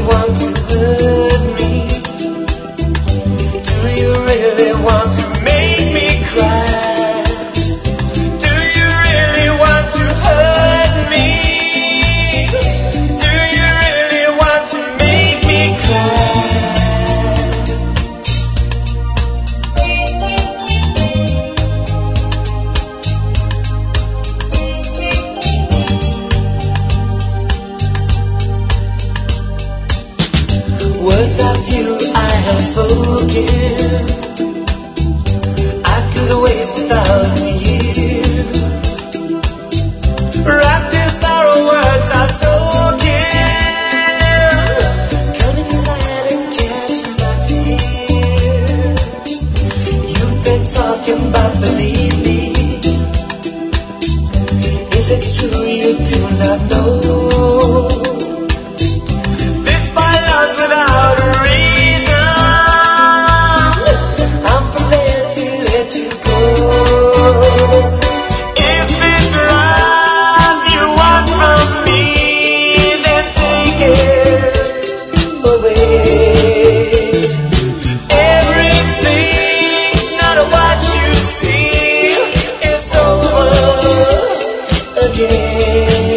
want to forgive. To